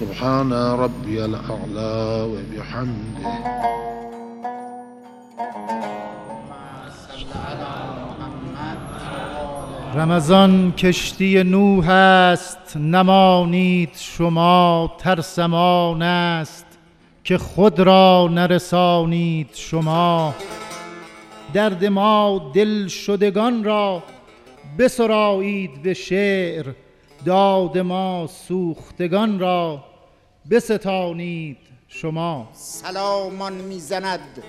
سبحان ربي الأعلى وبحمده. رمضان کشتی نوح است نمانید شما ترسمان است. که خود را نرسانید شما. درد ما دل شدگان را بسرایید به شعر داد ما سوختگان را بستانید شما. سلامان می‌زند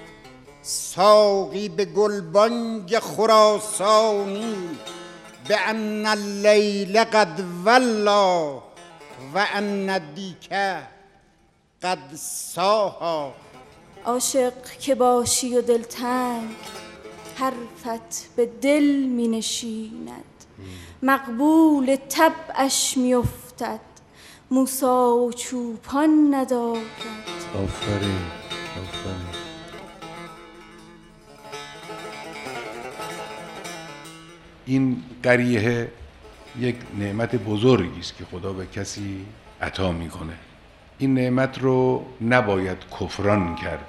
ساقی به گلبانگ خراسانی به ان اللیل قد ولا و ان الدیکه قد ساها. عاشق که باشی و دلتنگ حرفت به دل می نشیند. مقبول طبعش می افتد. موسا و چوپان ندارد. آفرین آفرین. این قریه یک نعمت بزرگی است که خدا به کسی عطا می‌کنه. این نعمت رو نباید کفران کرد.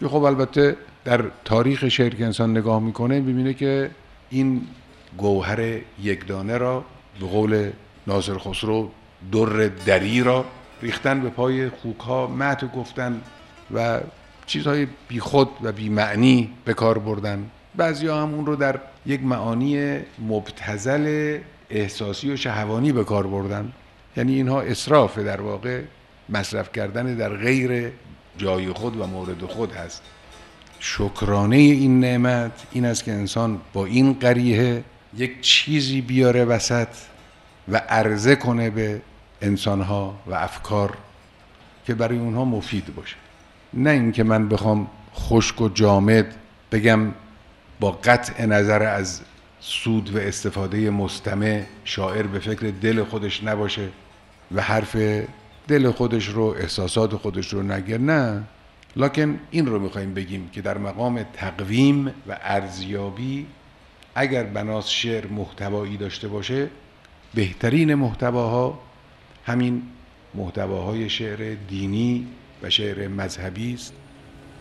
که خب البته در تاریخ شعر که انسان نگاه می‌کنه ببینه که این گوهر یکدانه را به قول ناصر خسرو در دری را ریختن به پای خوک ها مهد گفتن و چیزهای بیخود و بیمعنی به کار بردن. بعضی ها هم اون رو در یک معانی مبتزل احساسی و شهوانی به کار بردن. یعنی اینها اصراف در واقع مصرف کردن در غیر جای خود و مورد خود هست. شکرانه این نعمت این است که انسان با این قریه یک چیزی بیاره وسط و عرضه کنه به انسانها و افکار که برای اونها مفید باشه. نه اینکه من بخوام خشک و جامد بگم با قطع نظر از سود و استفاده مستمع شاعر به فکر دل خودش نباشه و حرف دل خودش رو احساسات خودش رو نگه. نه. لکن این رو می‌خوایم بگیم که در مقام تقویم و ارزیابی اگر بناس شعر محتوایی داشته باشه بهترین محتواها همین محتواهای شعر دینی و شعر مذهبی است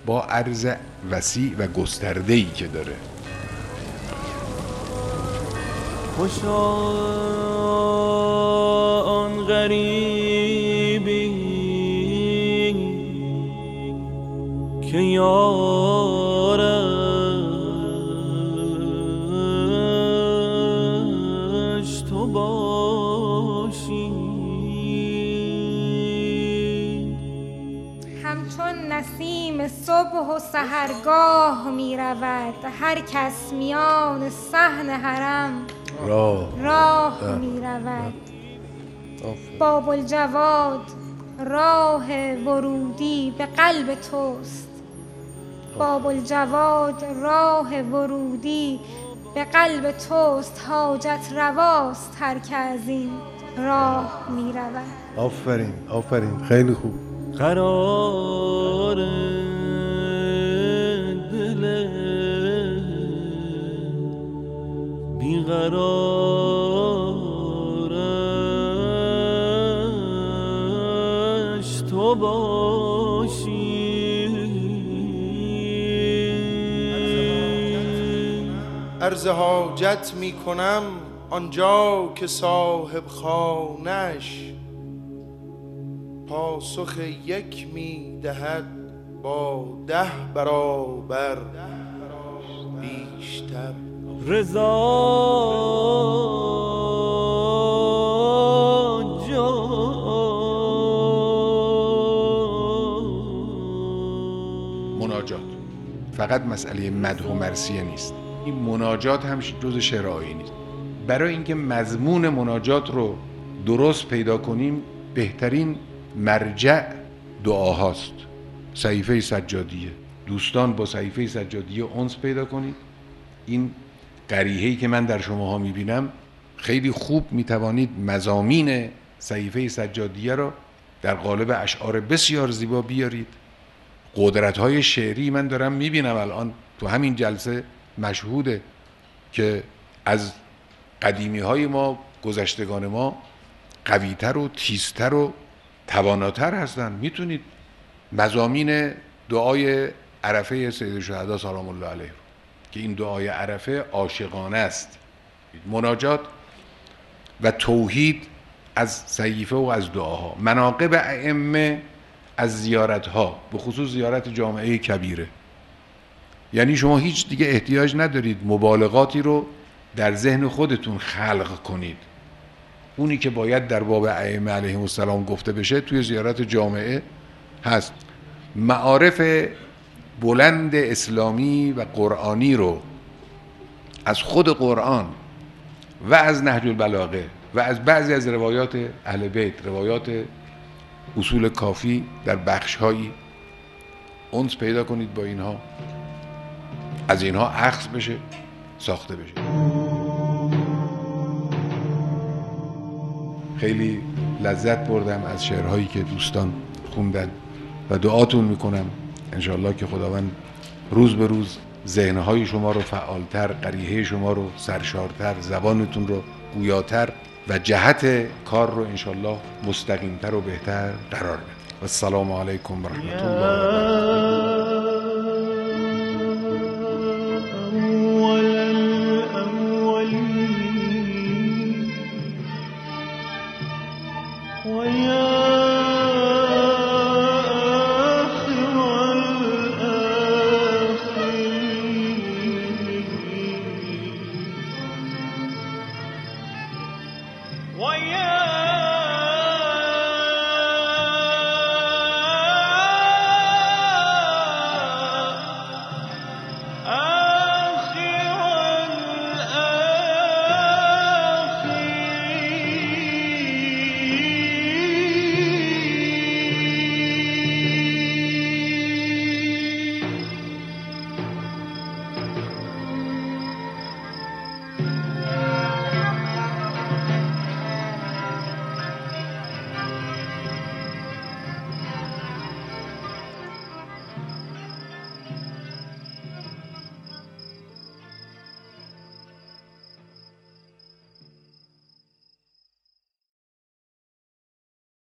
با عرض وسیع و گسترده‌ای که داره. خوشا آن غریبی که یارش تو باشی. همچون نسیم صبح و سهرگاه می رود هر کس میان صحن حرم راه. راه می رود. باب الجواد راه ورودی به قلب توست. باب الجواد راه ورودی. به قلب توست حاجت رواست. هر که از این راه می رود آفرین آفرین. خیلی خوب. قرار دل بیقرارش عرض حاجت می کنم آنجا که صاحب خانش پاسخ یک می دهد با ده برابر بیشتر. رضا مناجات. فقط مسئله مدح و مرسیه نیست. این مناجات هم جز شعر آیینی نیست. برای اینکه مضمون مناجات رو درست پیدا کنیم بهترین مرجع دعاهاست. صحیفه سجادیه. دوستان با صحیفه سجادیه اونس پیدا کنید. این قریحه‌ای که من در شماها می‌بینم خیلی خوب می‌توانید مزامین صحیفه سجادیه را در قالب اشعار بسیار زیبا بیارید. قدرت های شعری من دارم می‌بینم الان تو همین جلسه. مشهوده که از قدیمی های ما گذشتگان ما قویتر و تیزتر و تواناتر هستن. می‌تونید مزامین دعای عرفه سید الشهدا سلام الله علیه رو که این دعای عرفه عاشقانه است مناجات و توحید از صحیفه و از دعاها مناقب ائمه از زیارت ها به خصوص زیارت جامعه کبیره. یعنی شما هیچ دیگه احتیاج ندارید مبالغاتی رو در ذهن خودتون خلق کنید. اونی که باید در باب ائمه علیهم السلام گفته بشه توی زیارت جامعه هست. معارف بلند اسلامی و قرآنی رو از خود قرآن و از نهج البلاغه و از بعضی از روایات اهل بیت روایات اصول کافی در بخشهایی اونس پیدا کنید با اینها. از اینها اخذ بشه ساخته بشه. خیلی لذت بردم از شعرهایی که دوستان خوندن و دعاتون می‌کنم انشاءالله که خداوند روز به روز ذهنهای شما رو فعالتر قریحه شما رو سرشارتر زبانتون رو گویاتر و جهت کار رو انشاءالله مستقیمتر و بهتر قرار بده و السلام علیکم و رحمت الله 我要。